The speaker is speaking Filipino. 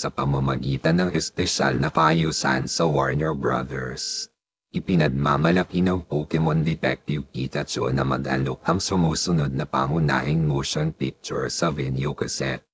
sa pamamagitan ng espesyal na paayusan sa Warner Brothers. Ipinagmamalaki ng Pokemon Detective Pikachu na mag-alok ang sumusunod na pangunahing motion picture sa video cassette.